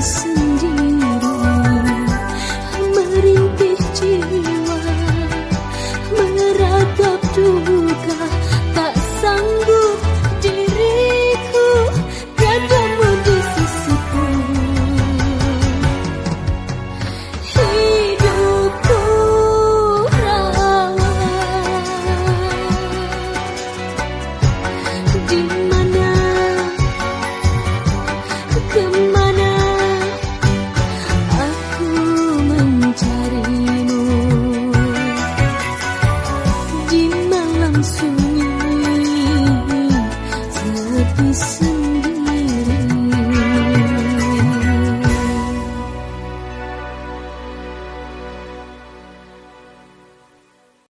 sendiri sepi